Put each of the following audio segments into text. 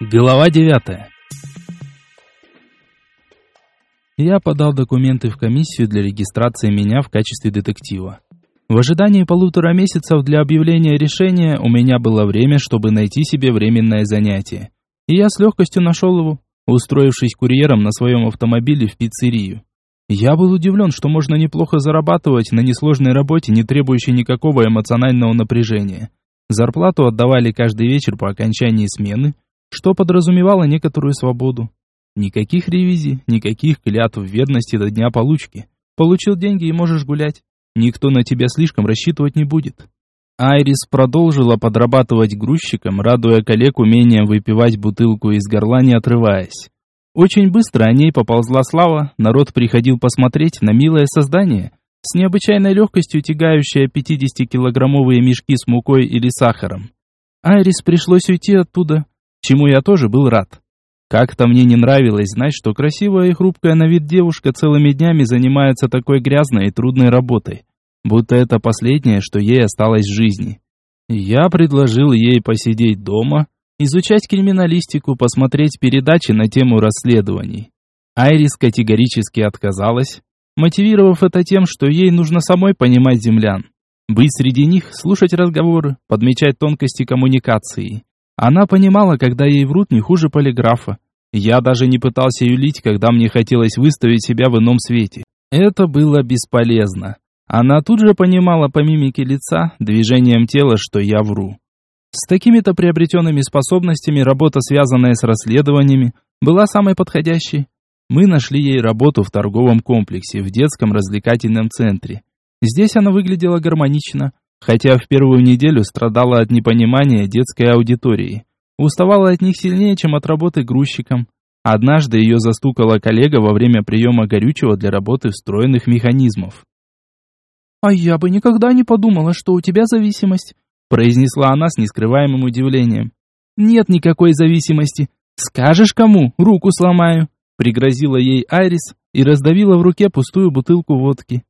Глава 9. Я подал документы в комиссию для регистрации меня в качестве детектива. В ожидании полутора месяцев для объявления решения у меня было время, чтобы найти себе временное занятие. И я с легкостью нашел его, устроившись курьером на своем автомобиле в пиццерию. Я был удивлен, что можно неплохо зарабатывать на несложной работе, не требующей никакого эмоционального напряжения. Зарплату отдавали каждый вечер по окончании смены – что подразумевало некоторую свободу. Никаких ревизий, никаких клятв верности до дня получки. Получил деньги и можешь гулять. Никто на тебя слишком рассчитывать не будет. Айрис продолжила подрабатывать грузчиком, радуя коллег умением выпивать бутылку из горла, не отрываясь. Очень быстро о ней поползла слава, народ приходил посмотреть на милое создание, с необычайной легкостью тягающее 50-килограммовые мешки с мукой или сахаром. Айрис пришлось уйти оттуда, чему я тоже был рад. Как-то мне не нравилось знать, что красивая и хрупкая на вид девушка целыми днями занимается такой грязной и трудной работой, будто это последнее, что ей осталось в жизни. Я предложил ей посидеть дома, изучать криминалистику, посмотреть передачи на тему расследований. Айрис категорически отказалась, мотивировав это тем, что ей нужно самой понимать землян, быть среди них, слушать разговоры, подмечать тонкости коммуникации. Она понимала, когда ей врут не хуже полиграфа. Я даже не пытался юлить, когда мне хотелось выставить себя в ином свете. Это было бесполезно. Она тут же понимала по мимике лица, движением тела, что я вру. С такими-то приобретенными способностями работа, связанная с расследованиями, была самой подходящей. Мы нашли ей работу в торговом комплексе, в детском развлекательном центре. Здесь она выглядела гармонично, Хотя в первую неделю страдала от непонимания детской аудитории. Уставала от них сильнее, чем от работы грузчиком. Однажды ее застукала коллега во время приема горючего для работы встроенных механизмов. «А я бы никогда не подумала, что у тебя зависимость», произнесла она с нескрываемым удивлением. «Нет никакой зависимости. Скажешь кому, руку сломаю», пригрозила ей Айрис и раздавила в руке пустую бутылку водки.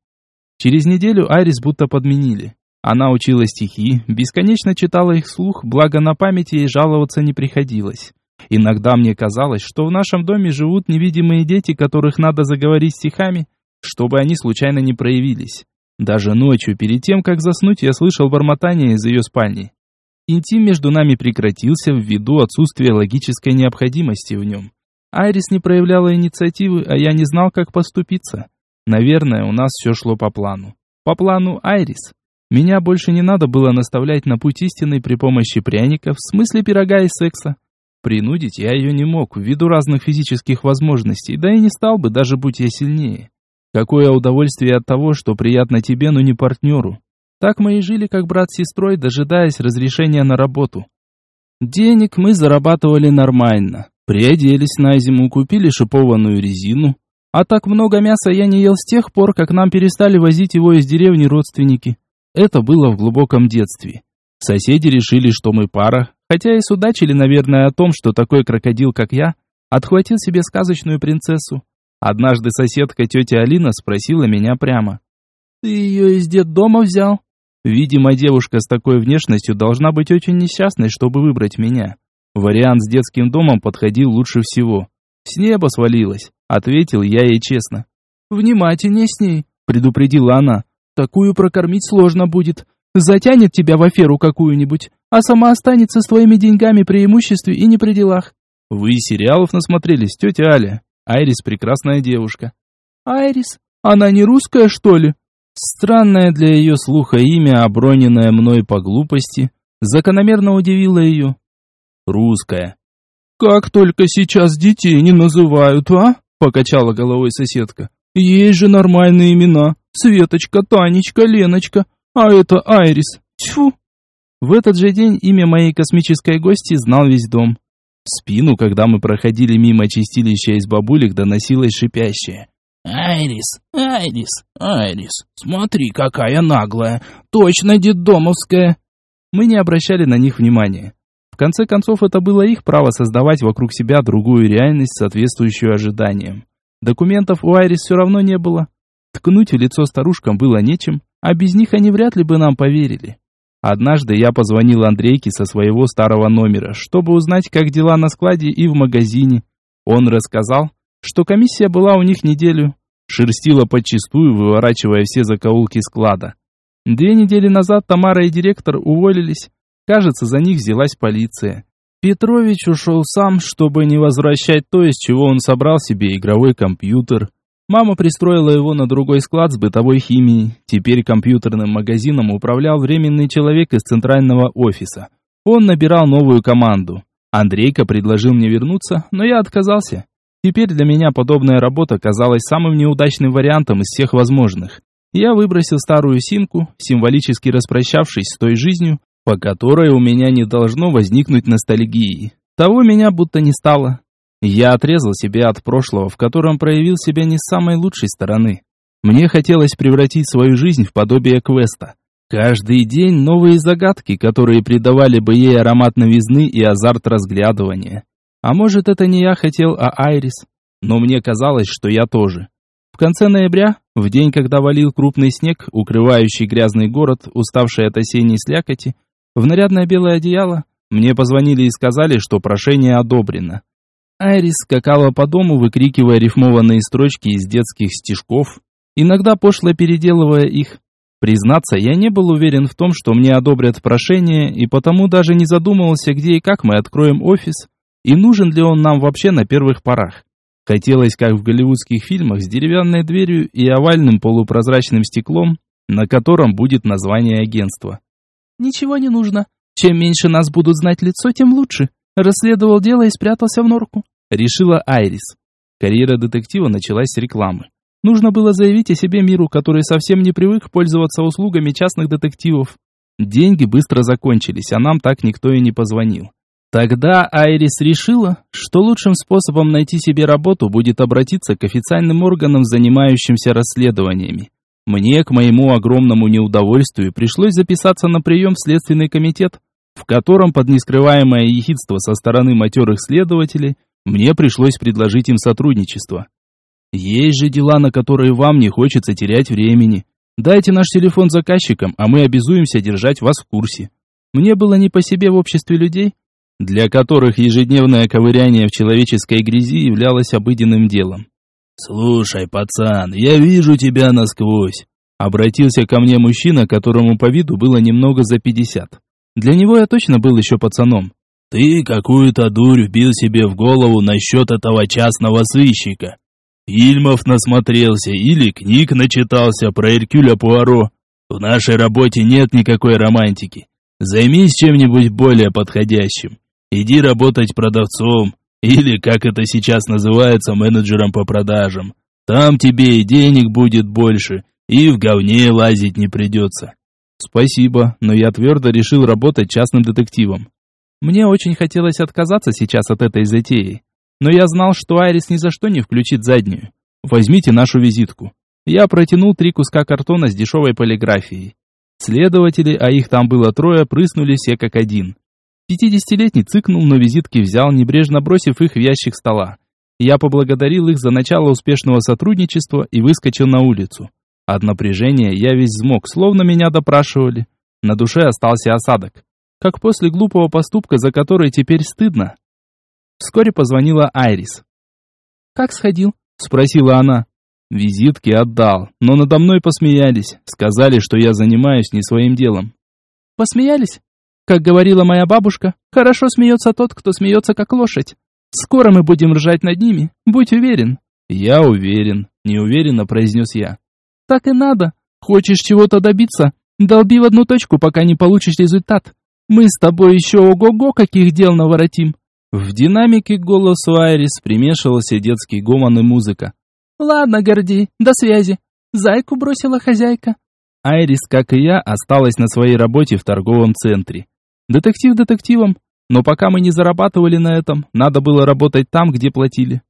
Через неделю Айрис будто подменили. Она учила стихи, бесконечно читала их вслух, благо на памяти ей жаловаться не приходилось. Иногда мне казалось, что в нашем доме живут невидимые дети, которых надо заговорить стихами, чтобы они случайно не проявились. Даже ночью, перед тем, как заснуть, я слышал бормотание из ее спальни. Интим между нами прекратился ввиду отсутствия логической необходимости в нем. Айрис не проявляла инициативы, а я не знал, как поступиться. Наверное, у нас все шло по плану. По плану Айрис. Меня больше не надо было наставлять на путь истины при помощи пряников, в смысле пирога и секса. Принудить я ее не мог, ввиду разных физических возможностей, да и не стал бы, даже будь я сильнее. Какое удовольствие от того, что приятно тебе, но не партнеру. Так мы и жили как брат с сестрой, дожидаясь разрешения на работу. Денег мы зарабатывали нормально. Приоделись на зиму, купили шипованную резину. А так много мяса я не ел с тех пор, как нам перестали возить его из деревни родственники. Это было в глубоком детстве. Соседи решили, что мы пара, хотя и судачили, наверное, о том, что такой крокодил, как я, отхватил себе сказочную принцессу. Однажды соседка тетя Алина спросила меня прямо. «Ты ее из детдома взял?» Видимо, девушка с такой внешностью должна быть очень несчастной, чтобы выбрать меня. Вариант с детским домом подходил лучше всего. «С неба свалилась», — ответил я ей честно. «Внимательнее с ней», — предупредила она. Такую прокормить сложно будет. Затянет тебя в аферу какую-нибудь, а сама останется с твоими деньгами при имуществе и не при делах. Вы сериалов насмотрелись, тетя Аля. Айрис прекрасная девушка. Айрис? Она не русская, что ли? Странное для ее слуха имя, оброненное мной по глупости, закономерно удивило ее. Русская. Как только сейчас детей не называют, а? Покачала головой соседка. Есть же нормальные имена. Светочка, Танечка, Леночка, а это Айрис. Тьфу. В этот же день имя моей космической гости знал весь дом. В спину, когда мы проходили мимо чистилища из бабулек, доносилось шипящее. «Айрис, Айрис, Айрис, смотри, какая наглая, точно детдомовская!» Мы не обращали на них внимания. В конце концов, это было их право создавать вокруг себя другую реальность, соответствующую ожиданиям. Документов у Айрис все равно не было. Ткнуть в лицо старушкам было нечем, а без них они вряд ли бы нам поверили. Однажды я позвонил Андрейке со своего старого номера, чтобы узнать, как дела на складе и в магазине. Он рассказал, что комиссия была у них неделю, шерстила подчистую, выворачивая все закоулки склада. Две недели назад Тамара и директор уволились. Кажется, за них взялась полиция. Петрович ушел сам, чтобы не возвращать то, из чего он собрал себе игровой компьютер. Мама пристроила его на другой склад с бытовой химией. Теперь компьютерным магазином управлял временный человек из центрального офиса. Он набирал новую команду. Андрейка предложил мне вернуться, но я отказался. Теперь для меня подобная работа казалась самым неудачным вариантом из всех возможных. Я выбросил старую симку, символически распрощавшись с той жизнью, по которой у меня не должно возникнуть ностальгии. Того меня будто не стало. Я отрезал себя от прошлого, в котором проявил себя не с самой лучшей стороны. Мне хотелось превратить свою жизнь в подобие квеста. Каждый день новые загадки, которые придавали бы ей аромат новизны и азарт разглядывания. А может, это не я хотел, а Айрис. Но мне казалось, что я тоже. В конце ноября, в день, когда валил крупный снег, укрывающий грязный город, уставший от осенней слякоти, в нарядное белое одеяло, мне позвонили и сказали, что прошение одобрено. Айрис скакала по дому, выкрикивая рифмованные строчки из детских стишков, иногда пошло переделывая их. Признаться, я не был уверен в том, что мне одобрят прошение, и потому даже не задумывался, где и как мы откроем офис, и нужен ли он нам вообще на первых порах. Хотелось, как в голливудских фильмах, с деревянной дверью и овальным полупрозрачным стеклом, на котором будет название агентства. «Ничего не нужно. Чем меньше нас будут знать лицо, тем лучше», Расследовал дело и спрятался в норку. Решила Айрис. Карьера детектива началась с рекламы. Нужно было заявить о себе миру, который совсем не привык пользоваться услугами частных детективов. Деньги быстро закончились, а нам так никто и не позвонил. Тогда Айрис решила, что лучшим способом найти себе работу будет обратиться к официальным органам, занимающимся расследованиями. Мне, к моему огромному неудовольствию, пришлось записаться на прием в Следственный комитет, в котором под нескрываемое ехидство со стороны матерых следователей мне пришлось предложить им сотрудничество. Есть же дела, на которые вам не хочется терять времени. Дайте наш телефон заказчикам, а мы обязуемся держать вас в курсе. Мне было не по себе в обществе людей, для которых ежедневное ковыряние в человеческой грязи являлось обыденным делом. «Слушай, пацан, я вижу тебя насквозь», — обратился ко мне мужчина, которому по виду было немного за пятьдесят. Для него я точно был еще пацаном. «Ты какую-то дурь вбил себе в голову насчет этого частного сыщика. Фильмов насмотрелся или книг начитался про Эркюля Пуаро. В нашей работе нет никакой романтики. Займись чем-нибудь более подходящим. Иди работать продавцом, или, как это сейчас называется, менеджером по продажам. Там тебе и денег будет больше, и в говне лазить не придется. Спасибо, но я твердо решил работать частным детективом. Мне очень хотелось отказаться сейчас от этой затеи, но я знал, что Айрис ни за что не включит заднюю. Возьмите нашу визитку. Я протянул три куска картона с дешевой полиграфией. Следователи, а их там было трое, прыснули все как один. Пятидесятилетний цыкнул, но визитки взял, небрежно бросив их в ящик стола. Я поблагодарил их за начало успешного сотрудничества и выскочил на улицу. От напряжения я весь взмок, словно меня допрашивали. На душе остался осадок. Как после глупого поступка, за который теперь стыдно. Вскоре позвонила Айрис. «Как сходил?» — спросила она. Визитки отдал, но надо мной посмеялись. Сказали, что я занимаюсь не своим делом. «Посмеялись?» Как говорила моя бабушка, хорошо смеется тот, кто смеется как лошадь. Скоро мы будем ржать над ними, будь уверен. Я уверен, неуверенно произнес я. Так и надо. Хочешь чего-то добиться? Долби в одну точку, пока не получишь результат. Мы с тобой еще ого-го каких дел наворотим. В динамике голос Айрис примешивался детский гомон и музыка. Ладно, Гордей, до связи. Зайку бросила хозяйка. Айрис, как и я, осталась на своей работе в торговом центре. Детектив детективом, но пока мы не зарабатывали на этом, надо было работать там, где платили.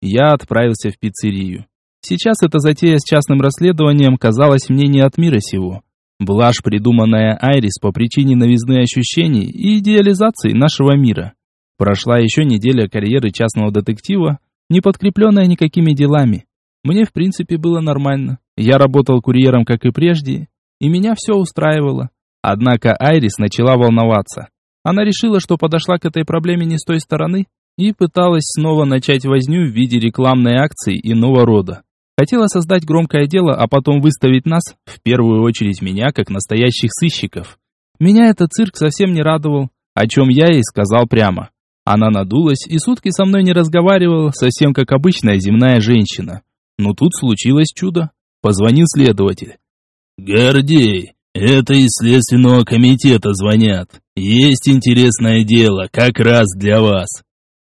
Я отправился в пиццерию. Сейчас эта затея с частным расследованием казалась мне не от мира сего. Блажь, придуманная Айрис по причине новизны ощущений и идеализации нашего мира. Прошла еще неделя карьеры частного детектива, не подкрепленная никакими делами. Мне, в принципе, было нормально. Я работал курьером, как и прежде, и меня все устраивало. Однако Айрис начала волноваться. Она решила, что подошла к этой проблеме не с той стороны и пыталась снова начать возню в виде рекламной акции иного рода. Хотела создать громкое дело, а потом выставить нас, в первую очередь меня, как настоящих сыщиков. Меня этот цирк совсем не радовал, о чем я ей сказал прямо. Она надулась и сутки со мной не разговаривала, совсем как обычная земная женщина. Но тут случилось чудо. Позвонил следователь. «Гордей, это из Следственного комитета звонят. Есть интересное дело, как раз для вас».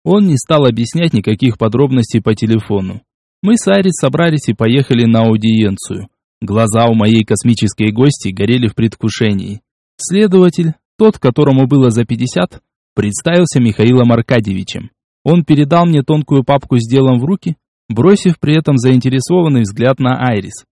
Он не стал объяснять никаких подробностей по телефону. Мы с Арис собрались и поехали на аудиенцию. Глаза у моей космической гости горели в предвкушении. Следователь, тот, которому было за 50, представился Михаилом Аркадьевичем. Он передал мне тонкую папку с делом в руки, бросив при этом заинтересованный взгляд на Айрис.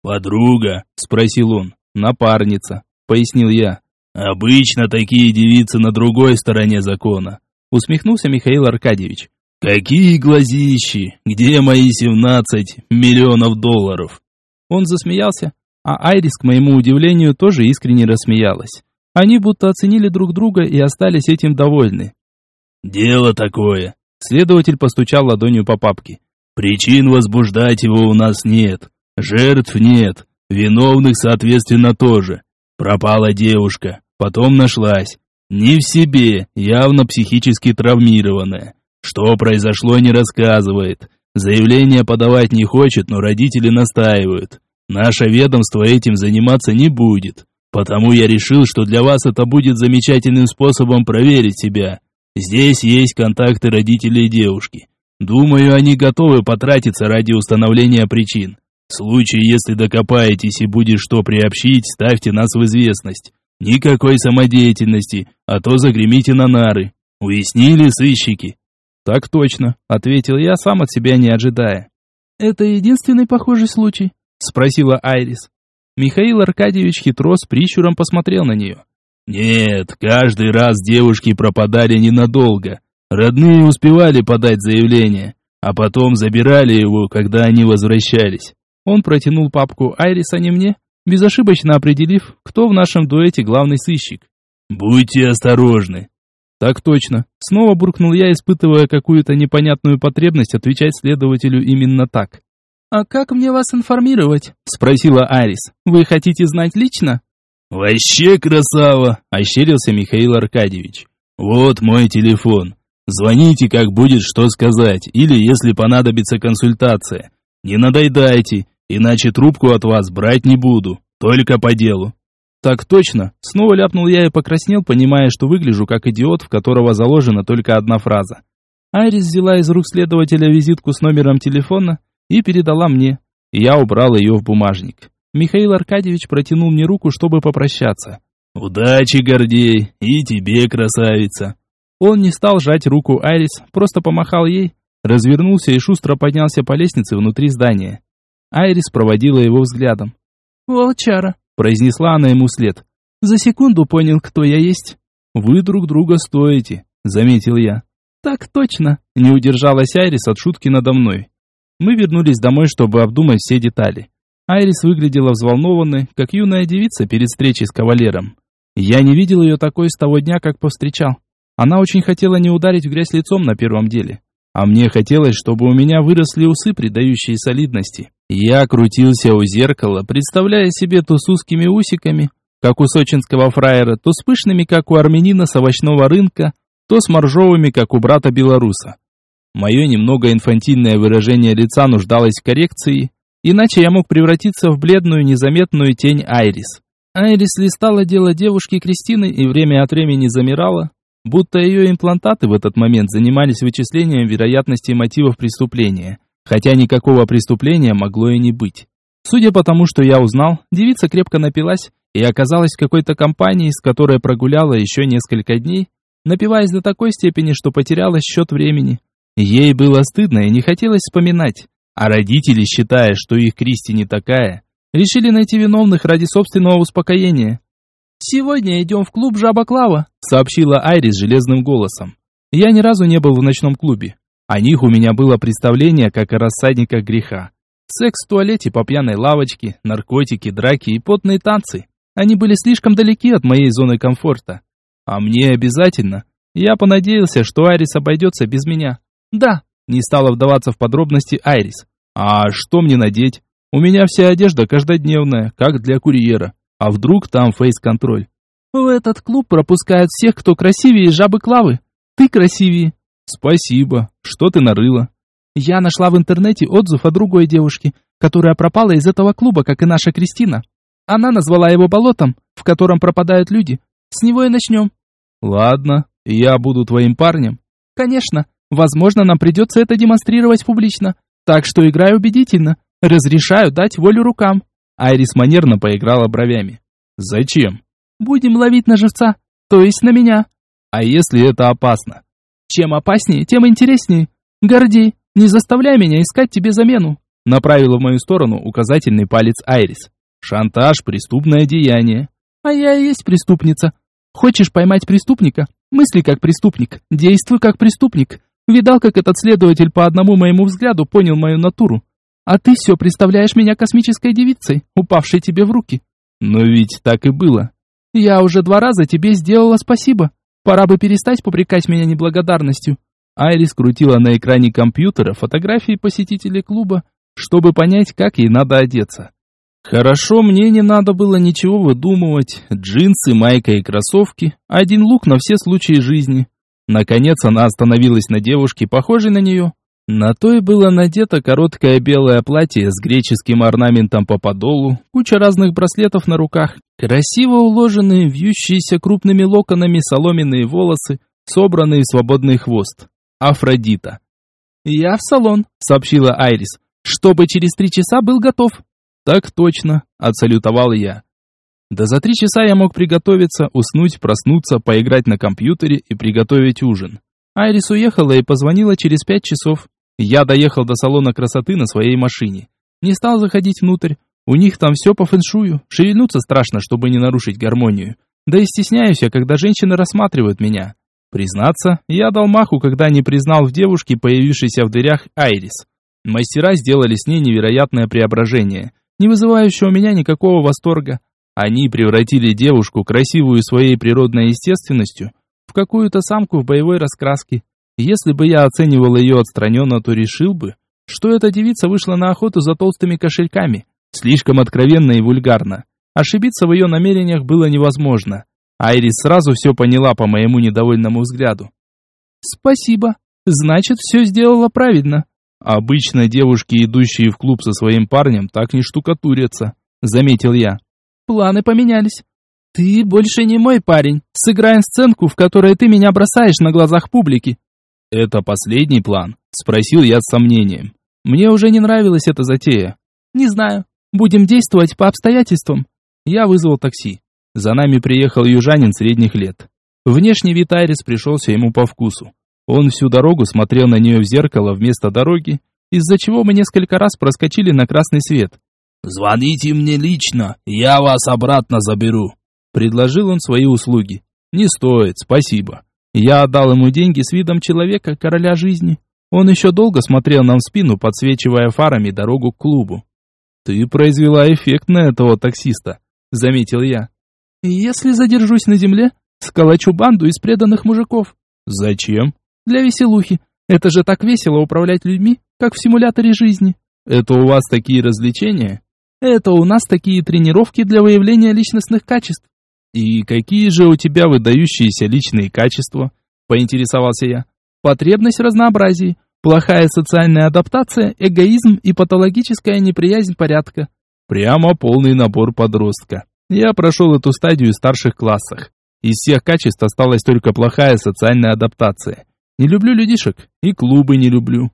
«Подруга?» – спросил он. «Напарница», – пояснил я. «Обычно такие девицы на другой стороне закона», – усмехнулся Михаил Аркадьевич. «Какие глазищи! Где мои семнадцать миллионов долларов?» Он засмеялся, а Айрис, к моему удивлению, тоже искренне рассмеялась. Они будто оценили друг друга и остались этим довольны. «Дело такое». Следователь постучал ладонью по папке. «Причин возбуждать его у нас нет. Жертв нет. Виновных, соответственно, тоже. Пропала девушка. Потом нашлась. Не в себе, явно психически травмированная. Что произошло, не рассказывает. Заявление подавать не хочет, но родители настаивают. Наше ведомство этим заниматься не будет. Потому я решил, что для вас это будет замечательным способом проверить себя. Здесь есть контакты родителей девушки. Думаю, они готовы потратиться ради установления причин. В случае, если докопаетесь и будет что приобщить, ставьте нас в известность. Никакой самодеятельности, а то загремите на нары. Уяснили, сыщики? Так точно, ответил я, сам от себя не ожидая. Это единственный похожий случай? Спросила Айрис. Михаил Аркадьевич хитро с прищуром посмотрел на нее. «Нет, каждый раз девушки пропадали ненадолго. Родные успевали подать заявление, а потом забирали его, когда они возвращались». Он протянул папку Айрис, а не мне, безошибочно определив, кто в нашем дуэте главный сыщик. «Будьте осторожны». «Так точно». Снова буркнул я, испытывая какую-то непонятную потребность отвечать следователю именно так. «А как мне вас информировать?» – спросила Арис. «Вы хотите знать лично?» «Вообще красава!» – ощерился Михаил Аркадьевич. «Вот мой телефон. Звоните, как будет что сказать, или если понадобится консультация. Не надоедайте, иначе трубку от вас брать не буду, только по делу». «Так точно!» – снова ляпнул я и покраснел, понимая, что выгляжу как идиот, в которого заложена только одна фраза. Айрис взяла из рук следователя визитку с номером телефона и передала мне. Я убрал ее в бумажник. Михаил Аркадьевич протянул мне руку, чтобы попрощаться. «Удачи, Гордей, и тебе, красавица!» Он не стал жать руку Айрис, просто помахал ей, развернулся и шустро поднялся по лестнице внутри здания. Айрис проводила его взглядом. «Волчара», — произнесла она ему вслед. «За секунду понял, кто я есть». «Вы друг друга стоите», — заметил я. «Так точно», — не удержалась Айрис от шутки надо мной. Мы вернулись домой, чтобы обдумать все детали. Айрис выглядела взволнованной, как юная девица перед встречей с кавалером. Я не видел ее такой с того дня, как повстречал. Она очень хотела не ударить в грязь лицом на первом деле. А мне хотелось, чтобы у меня выросли усы, придающие солидности. Я крутился у зеркала, представляя себе то с узкими усиками, как у сочинского фраера, то с пышными, как у армянина с овощного рынка, то с моржовыми, как у брата белоруса. Мое немного инфантильное выражение лица нуждалось в коррекции, иначе я мог превратиться в бледную, незаметную тень Айрис. Айрис листала дело девушки Кристины и время от времени замирала, будто ее имплантаты в этот момент занимались вычислением вероятности мотивов преступления, хотя никакого преступления могло и не быть. Судя по тому, что я узнал, девица крепко напилась и оказалась в какой-то компании, с которой прогуляла еще несколько дней, напиваясь до такой степени, что потеряла счет времени. Ей было стыдно и не хотелось вспоминать. А родители, считая, что их Кристи не такая, решили найти виновных ради собственного успокоения. «Сегодня идем в клуб «Жаба Клава», — сообщила Айрис железным голосом. Я ни разу не был в ночном клубе. О них у меня было представление, как о рассадниках греха. Секс в туалете по пьяной лавочке, наркотики, драки и потные танцы. Они были слишком далеки от моей зоны комфорта. А мне обязательно. Я понадеялся, что Айрис обойдется без меня. Да, не стала вдаваться в подробности Айрис. А что мне надеть? У меня вся одежда каждодневная, как для курьера. А вдруг там фейс-контроль? В этот клуб пропускают всех, кто красивее жабы Клавы. Ты красивее. Спасибо. Что ты нарыла? Я нашла в интернете отзыв о другой девушке, которая пропала из этого клуба, как и наша Кристина. Она назвала его болотом, в котором пропадают люди. С него и начнем. Ладно, я буду твоим парнем. Конечно. Возможно, нам придется это демонстрировать публично. Так что играй убедительно. Разрешаю дать волю рукам. Айрис манерно поиграла бровями. Зачем? Будем ловить на живца, то есть на меня. А если это опасно? Чем опаснее, тем интереснее. Гордей, не заставляй меня искать тебе замену. Направила в мою сторону указательный палец Айрис. Шантаж – преступное деяние. А я и есть преступница. Хочешь поймать преступника? Мысли как преступник, действуй как преступник. Видал, как этот следователь по одному моему взгляду понял мою натуру. А ты все представляешь меня космической девицей, упавшей тебе в руки. Но ведь так и было. Я уже два раза тебе сделала спасибо. Пора бы перестать попрекать меня неблагодарностью. Айрис крутила на экране компьютера фотографии посетителей клуба, чтобы понять, как ей надо одеться. Хорошо, мне не надо было ничего выдумывать. Джинсы, майка и кроссовки. Один лук на все случаи жизни. Наконец она остановилась на девушке, похожей на нее. На той было надето короткое белое платье с греческим орнаментом по подолу, куча разных браслетов на руках, красиво уложенные, вьющиеся крупными локонами соломенные волосы, собранные в свободный хвост. Афродита. «Я в салон», — сообщила Айрис, — «чтобы через три часа был готов». «Так точно», — отсалютовал я. Да за три часа я мог приготовиться, уснуть, проснуться, поиграть на компьютере и приготовить ужин. Айрис уехала и позвонила через пять часов. Я доехал до салона красоты на своей машине. Не стал заходить внутрь. У них там все по фэншую. Шевельнуться страшно, чтобы не нарушить гармонию. Да и стесняюсь я, когда женщины рассматривают меня. Признаться, я дал маху, когда не признал в девушке, появившейся в дверях, Айрис. Мастера сделали с ней невероятное преображение, не вызывающее у меня никакого восторга. Они превратили девушку, красивую своей природной естественностью, в какую-то самку в боевой раскраске. Если бы я оценивал ее отстраненно, то решил бы, что эта девица вышла на охоту за толстыми кошельками. Слишком откровенно и вульгарно. Ошибиться в ее намерениях было невозможно. Айрис сразу все поняла по моему недовольному взгляду. «Спасибо. Значит, все сделала правильно». «Обычно девушки, идущие в клуб со своим парнем, так не штукатурятся», — заметил я. Планы поменялись. Ты больше не мой парень. Сыграем сценку, в которой ты меня бросаешь на глазах публики. Это последний план, спросил я с сомнением. Мне уже не нравилась эта затея. Не знаю. Будем действовать по обстоятельствам. Я вызвал такси. За нами приехал южанин средних лет. Внешний вид Айрис пришелся ему по вкусу. Он всю дорогу смотрел на нее в зеркало вместо дороги, из-за чего мы несколько раз проскочили на красный свет. «Звоните мне лично, я вас обратно заберу», — предложил он свои услуги. «Не стоит, спасибо». Я отдал ему деньги с видом человека, короля жизни. Он еще долго смотрел нам в спину, подсвечивая фарами дорогу к клубу. «Ты произвела эффект на этого таксиста», — заметил я. «Если задержусь на земле, сколочу банду из преданных мужиков». «Зачем?» «Для веселухи. Это же так весело управлять людьми, как в симуляторе жизни». «Это у вас такие развлечения?» Это у нас такие тренировки для выявления личностных качеств. И какие же у тебя выдающиеся личные качества? Поинтересовался я. Потребность в разнообразии, плохая социальная адаптация, эгоизм и патологическая неприязнь порядка. Прямо полный набор подростка. Я прошел эту стадию в старших классах. Из всех качеств осталась только плохая социальная адаптация. Не люблю людишек и клубы не люблю.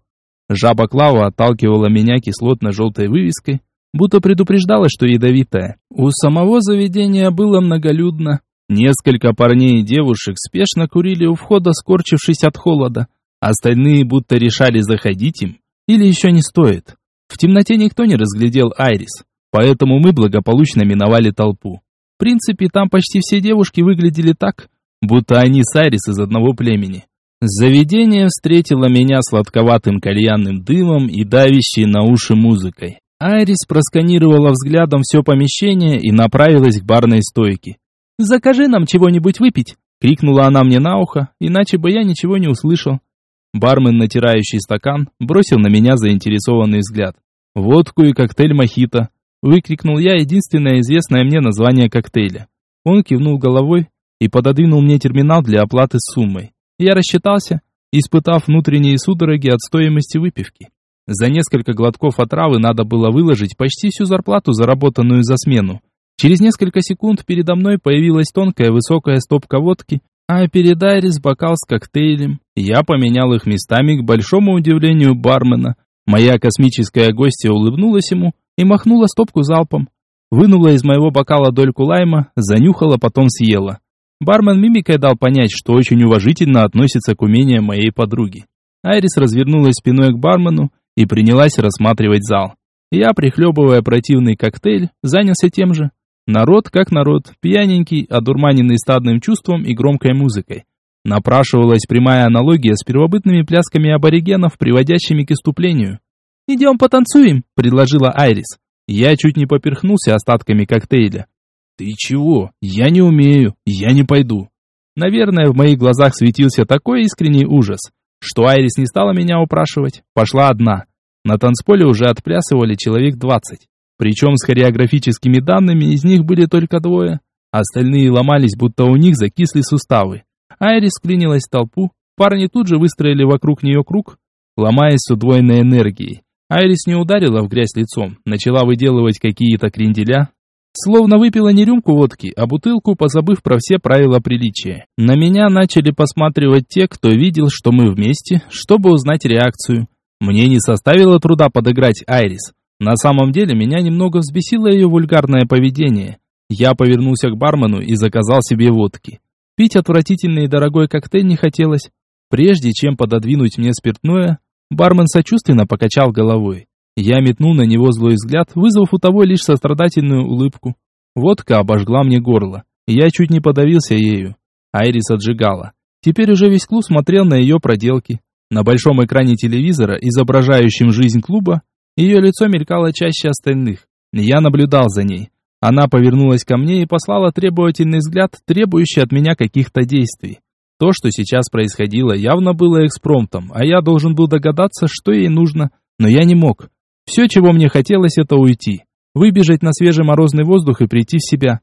Жаба Клава отталкивала меня кислотно-желтой вывеской, будто предупреждала, что ядовитая. У самого заведения было многолюдно. Несколько парней и девушек спешно курили у входа, скорчившись от холода. Остальные будто решали, заходить им или еще не стоит. В темноте никто не разглядел Айрис, поэтому мы благополучно миновали толпу. В принципе, там почти все девушки выглядели так, будто они с Айрис из одного племени. Заведение встретило меня сладковатым кальянным дымом и давящей на уши музыкой. Айрис просканировала взглядом все помещение и направилась к барной стойке. «Закажи нам чего-нибудь выпить!» — крикнула она мне на ухо, иначе бы я ничего не услышал. Бармен, натирающий стакан, бросил на меня заинтересованный взгляд. «Водку и коктейль мохито!» — выкрикнул я единственное известное мне название коктейля. Он кивнул головой и пододвинул мне терминал для оплаты суммой. Я рассчитался, испытав внутренние судороги от стоимости выпивки. За несколько глотков отравы надо было выложить почти всю зарплату, заработанную за смену. Через несколько секунд передо мной появилась тонкая высокая стопка водки, а перед Айрис бокал с коктейлем. Я поменял их местами к большому удивлению бармена. Моя космическая гостья улыбнулась ему и махнула стопку залпом. Вынула из моего бокала дольку лайма, занюхала, потом съела. Бармен мимикой дал понять, что очень уважительно относится к умениям моей подруги. Айрис развернулась спиной к бармену и принялась рассматривать зал. Я, прихлебывая противный коктейль, занялся тем же. Народ как народ, пьяненький, одурманенный стадным чувством и громкой музыкой. Напрашивалась прямая аналогия с первобытными плясками аборигенов, приводящими к иступлению. «Идем потанцуем», — предложила Айрис. Я чуть не поперхнулся остатками коктейля. «Ты чего? Я не умею, я не пойду». Наверное, в моих глазах светился такой искренний ужас, что Айрис не стала меня упрашивать, пошла одна. На танцполе уже отплясывали человек двадцать. Причем с хореографическими данными из них были только двое. Остальные ломались, будто у них закисли суставы. Айрис вклинилась в толпу, парни тут же выстроили вокруг нее круг, ломаясь с удвоенной энергией. Айрис не ударила в грязь лицом, начала выделывать какие-то кренделя, Словно выпила не рюмку водки, а бутылку, позабыв про все правила приличия. На меня начали посматривать те, кто видел, что мы вместе, чтобы узнать реакцию. Мне не составило труда подыграть Айрис. На самом деле меня немного взбесило ее вульгарное поведение. Я повернулся к бармену и заказал себе водки. Пить отвратительный и дорогой коктейль не хотелось. Прежде чем пододвинуть мне спиртное, бармен сочувственно покачал головой. Я метнул на него злой взгляд, вызвав у того лишь сострадательную улыбку. Водка обожгла мне горло. Я чуть не подавился ею. Айрис отжигала. Теперь уже весь клуб смотрел на ее проделки. На большом экране телевизора, изображающем жизнь клуба, ее лицо мелькало чаще остальных. Я наблюдал за ней. Она повернулась ко мне и послала требовательный взгляд, требующий от меня каких-то действий. То, что сейчас происходило, явно было экспромтом, а я должен был догадаться, что ей нужно, но я не мог. Все, чего мне хотелось, это уйти. Выбежать на свежий морозный воздух и прийти в себя.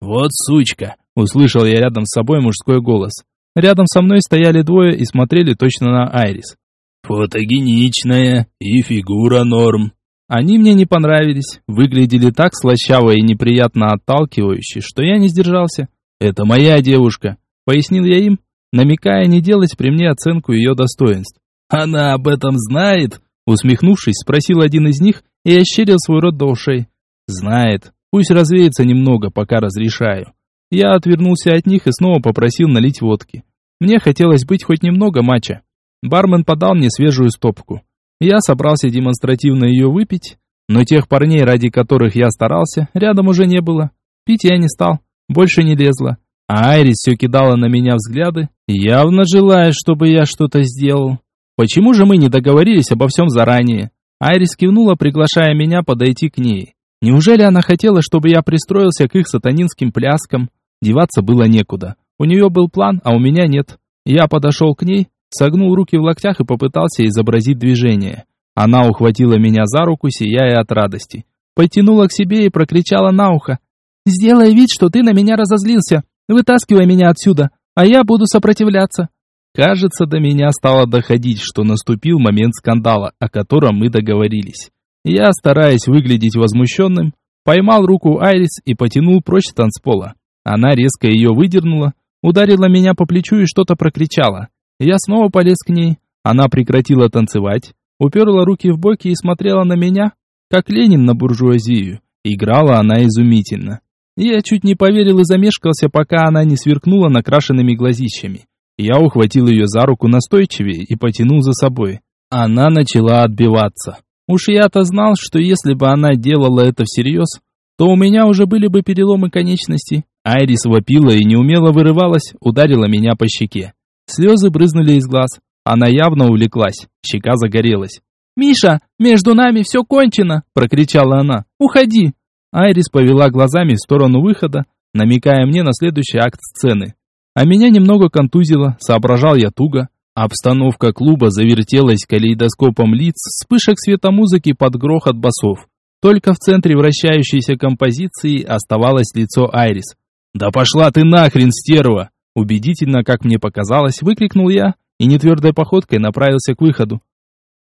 «Вот сучка!» — услышал я рядом с собой мужской голос. Рядом со мной стояли двое и смотрели точно на Айрис. «Фотогеничная и фигура норм». Они мне не понравились, выглядели так слащаво и неприятно отталкивающе, что я не сдержался. «Это моя девушка», — пояснил я им, намекая не делать при мне оценку ее достоинств. «Она об этом знает?» Усмехнувшись, спросил один из них и ощерил свой рот до ушей. «Знает. Пусть развеется немного, пока разрешаю». Я отвернулся от них и снова попросил налить водки. Мне хотелось быть хоть немного матча. Бармен подал мне свежую стопку. Я собрался демонстративно ее выпить, но тех парней, ради которых я старался, рядом уже не было. Пить я не стал, больше не лезла. А Айрис все кидала на меня взгляды, явно желая, чтобы я что-то сделал. Почему же мы не договорились обо всем заранее? Айрис кивнула, приглашая меня подойти к ней. Неужели она хотела, чтобы я пристроился к их сатанинским пляскам? Деваться было некуда. У нее был план, а у меня нет. Я подошел к ней, согнул руки в локтях и попытался изобразить движение. Она ухватила меня за руку, сияя от радости. Потянула к себе и прокричала на ухо. «Сделай вид, что ты на меня разозлился. Вытаскивай меня отсюда, а я буду сопротивляться. Кажется, до меня стало доходить, что наступил момент скандала, о котором мы договорились. Я, стараясь выглядеть возмущенным, поймал руку Айрис и потянул прочь танцпола. Она резко ее выдернула, ударила меня по плечу и что-то прокричала. Я снова полез к ней. Она прекратила танцевать, уперла руки в боки и смотрела на меня, как Ленин на буржуазию. Играла она изумительно. Я чуть не поверил и замешкался, пока она не сверкнула накрашенными глазищами. Я ухватил ее за руку настойчивее и потянул за собой. Она начала отбиваться. Уж я-то знал, что если бы она делала это всерьез, то у меня уже были бы переломы конечностей. Айрис вопила и неумело вырывалась, ударила меня по щеке. Слезы брызнули из глаз. Она явно увлеклась, щека загорелась. «Миша, между нами все кончено!» – прокричала она. «Уходи!» Айрис повела глазами в сторону выхода, намекая мне на следующий акт сцены. А меня немного контузило, соображал я туго. Обстановка клуба завертелась калейдоскопом лиц, вспышек светомузыки под грохот басов. Только в центре вращающейся композиции оставалось лицо Айрис. «Да пошла ты нахрен, стерва!» Убедительно, как мне показалось, выкрикнул я и нетвердой походкой направился к выходу.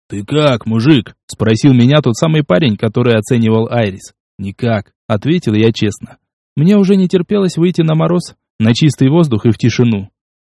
«Ты как, мужик?» – спросил меня тот самый парень, который оценивал Айрис. «Никак», – ответил я честно. Мне уже не терпелось выйти на мороз, на чистый воздух и в тишину.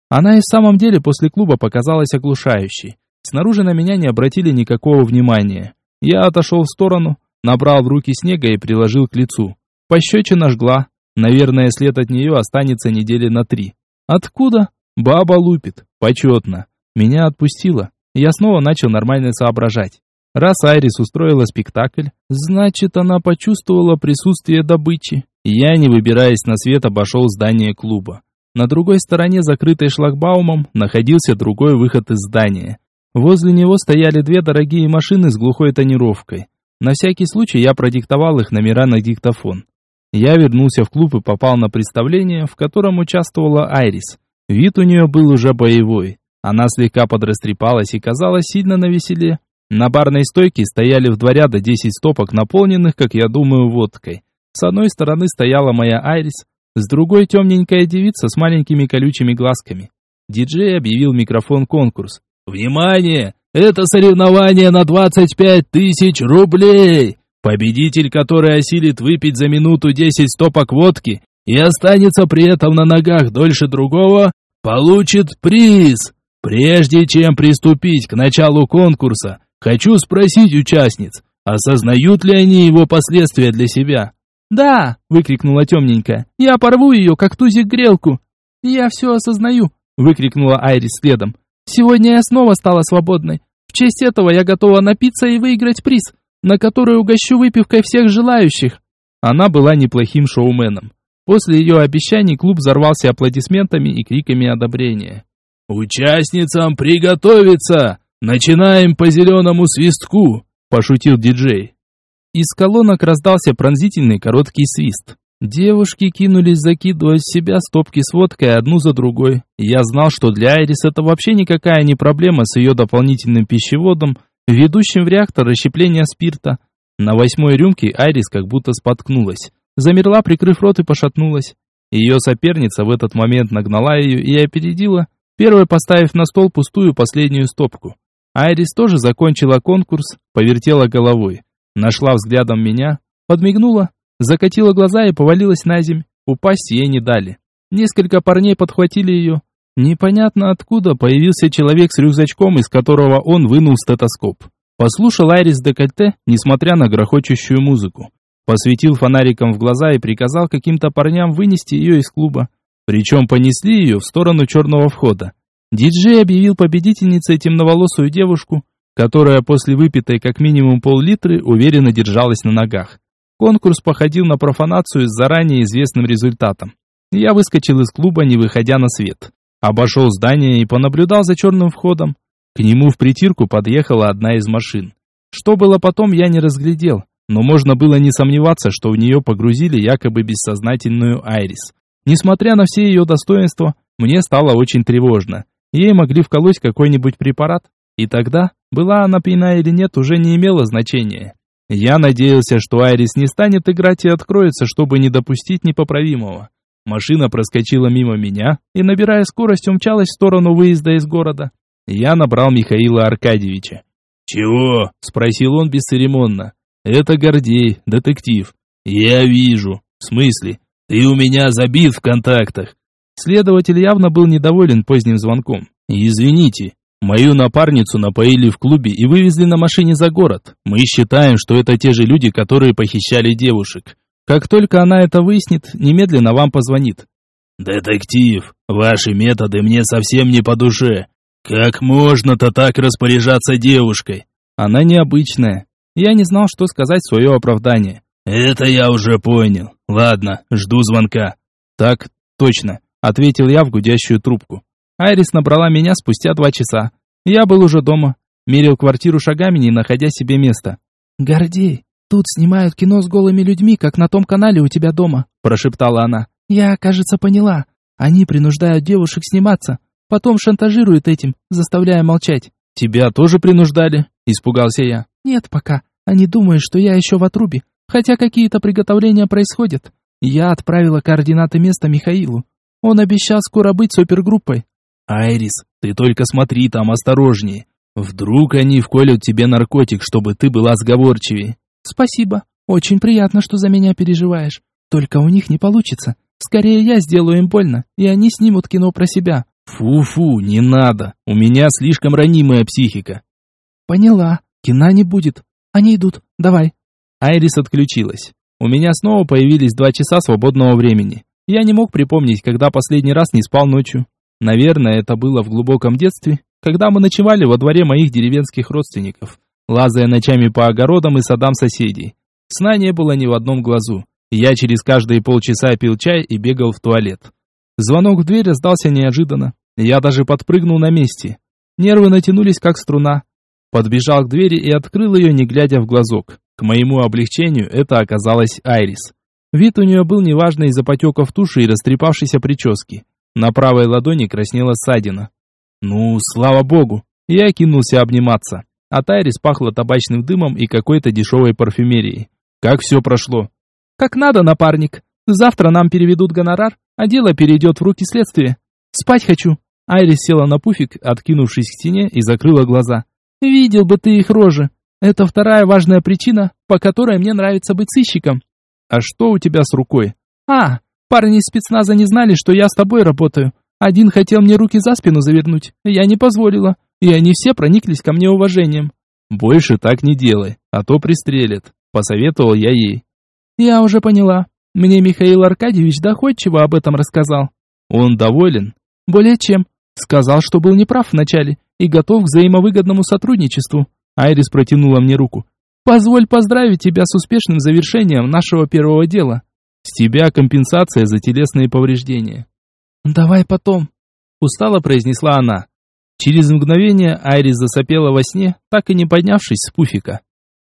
Она и в самом деле после клуба показалась оглушающей. Снаружи на меня не обратили никакого внимания. Я отошел в сторону, набрал в руки снега и приложил к лицу. Пощечина жгла. Наверное, след от нее останется недели на три. Откуда? Баба лупит. Почетно. Меня отпустило. Я снова начал нормально соображать. Раз Айрис устроила спектакль, значит, она почувствовала присутствие добычи. Я, не выбираясь на свет, обошел здание клуба. На другой стороне, закрытой шлагбаумом, находился другой выход из здания. Возле него стояли две дорогие машины с глухой тонировкой. На всякий случай я продиктовал их номера на диктофон. Я вернулся в клуб и попал на представление, в котором участвовала Айрис. Вид у нее был уже боевой. Она слегка подрастрепалась и казалась сильно навеселе. На барной стойке стояли в два ряда десять стопок, наполненных, как я думаю, водкой. С одной стороны стояла моя Айрис, с другой темненькая девица с маленькими колючими глазками. Диджей объявил микрофон конкурс. «Внимание! Это соревнование на 25 тысяч рублей! Победитель, который осилит выпить за минуту 10 стопок водки и останется при этом на ногах дольше другого, получит приз! Прежде чем приступить к началу конкурса, хочу спросить участниц, осознают ли они его последствия для себя?» «Да!» — выкрикнула темненькая. «Я порву ее, как тузик грелку!» «Я все осознаю!» — выкрикнула Айрис следом. «Сегодня я снова стала свободной. В честь этого я готова напиться и выиграть приз, на который угощу выпивкой всех желающих!» Она была неплохим шоуменом. После ее обещаний клуб взорвался аплодисментами и криками одобрения. «Участницам приготовиться! Начинаем по зеленому свистку!» – пошутил диджей. Из колонок раздался пронзительный короткий свист. Девушки кинулись закидывать в себя стопки с водкой одну за другой. Я знал, что для Айрис это вообще никакая не проблема с ее дополнительным пищеводом, ведущим в реактор расщепления спирта. На восьмой рюмке Айрис как будто споткнулась. Замерла, прикрыв рот и пошатнулась. Ее соперница в этот момент нагнала ее и опередила, первой поставив на стол пустую последнюю стопку. Айрис тоже закончила конкурс, повертела головой. Нашла взглядом меня, подмигнула, закатила глаза и повалилась на земь. Упасть ей не дали. Несколько парней подхватили ее. Непонятно откуда появился человек с рюкзачком, из которого он вынул стетоскоп. Послушал Айрис декольте, несмотря на грохочущую музыку. Посветил фонариком в глаза и приказал каким-то парням вынести ее из клуба. Причем понесли ее в сторону черного входа. Диджей объявил победительницей темноволосую девушку, которая после выпитой как минимум пол-литры уверенно держалась на ногах. Конкурс походил на профанацию с заранее известным результатом. Я выскочил из клуба, не выходя на свет. Обошел здание и понаблюдал за черным входом. К нему в притирку подъехала одна из машин. Что было потом, я не разглядел, но можно было не сомневаться, что в нее погрузили якобы бессознательную Айрис. Несмотря на все ее достоинства, мне стало очень тревожно. Ей могли вколоть какой-нибудь препарат, и тогда была она пьяна или нет, уже не имело значения. Я надеялся, что Айрис не станет играть и откроется, чтобы не допустить непоправимого. Машина проскочила мимо меня и, набирая скорость, умчалась в сторону выезда из города. Я набрал Михаила Аркадьевича. «Чего?» – спросил он бесцеремонно. «Это Гордей, детектив». «Я вижу. В смысле? Ты у меня забит в контактах». Следователь явно был недоволен поздним звонком. «Извините, Мою напарницу напоили в клубе и вывезли на машине за город. Мы считаем, что это те же люди, которые похищали девушек. Как только она это выяснит, немедленно вам позвонит. Детектив, ваши методы мне совсем не по душе. Как можно-то так распоряжаться девушкой? Она необычная. Я не знал, что сказать в свое оправдание. Это я уже понял. Ладно, жду звонка. Так, точно, ответил я в гудящую трубку. Айрис набрала меня спустя два часа. Я был уже дома. мерил квартиру шагами, не находя себе места. «Гордей, тут снимают кино с голыми людьми, как на том канале у тебя дома», прошептала она. «Я, кажется, поняла. Они принуждают девушек сниматься, потом шантажируют этим, заставляя молчать». «Тебя тоже принуждали?» – испугался я. «Нет пока. Они думают, что я еще в отрубе, хотя какие-то приготовления происходят. Я отправила координаты места Михаилу. Он обещал скоро быть супергруппой. Айрис, ты только смотри там осторожнее. Вдруг они вколют тебе наркотик, чтобы ты была сговорчивее. Спасибо. Очень приятно, что за меня переживаешь. Только у них не получится. Скорее я сделаю им больно, и они снимут кино про себя. Фу-фу, не надо. У меня слишком ранимая психика. Поняла. Кино не будет. Они идут. Давай. Айрис отключилась. У меня снова появились два часа свободного времени. Я не мог припомнить, когда последний раз не спал ночью. Наверное, это было в глубоком детстве, когда мы ночевали во дворе моих деревенских родственников, лазая ночами по огородам и садам соседей. Сна не было ни в одном глазу. Я через каждые полчаса пил чай и бегал в туалет. Звонок в дверь раздался неожиданно. Я даже подпрыгнул на месте. Нервы натянулись, как струна. Подбежал к двери и открыл ее, не глядя в глазок. К моему облегчению это оказалась Айрис. Вид у нее был неважный из-за потеков туши и растрепавшейся прически. На правой ладони краснела ссадина. Ну, слава богу. Я кинулся обниматься. От Айрис пахло табачным дымом и какой-то дешевой парфюмерией. Как все прошло? Как надо, напарник. Завтра нам переведут гонорар, а дело перейдет в руки следствия. Спать хочу. Айрис села на пуфик, откинувшись к стене, и закрыла глаза. Видел бы ты их рожи. Это вторая важная причина, по которой мне нравится быть сыщиком. А что у тебя с рукой? А, парни из спецназа не знали, что я с тобой работаю. Один хотел мне руки за спину завернуть, я не позволила, и они все прониклись ко мне уважением. Больше так не делай, а то пристрелят, посоветовал я ей. Я уже поняла. Мне Михаил Аркадьевич доходчиво об этом рассказал. Он доволен? Более чем. Сказал, что был неправ вначале и готов к взаимовыгодному сотрудничеству. Айрис протянула мне руку. «Позволь поздравить тебя с успешным завершением нашего первого дела. С тебя компенсация за телесные повреждения». «Давай потом», — устало произнесла она. Через мгновение Айрис засопела во сне, так и не поднявшись с пуфика.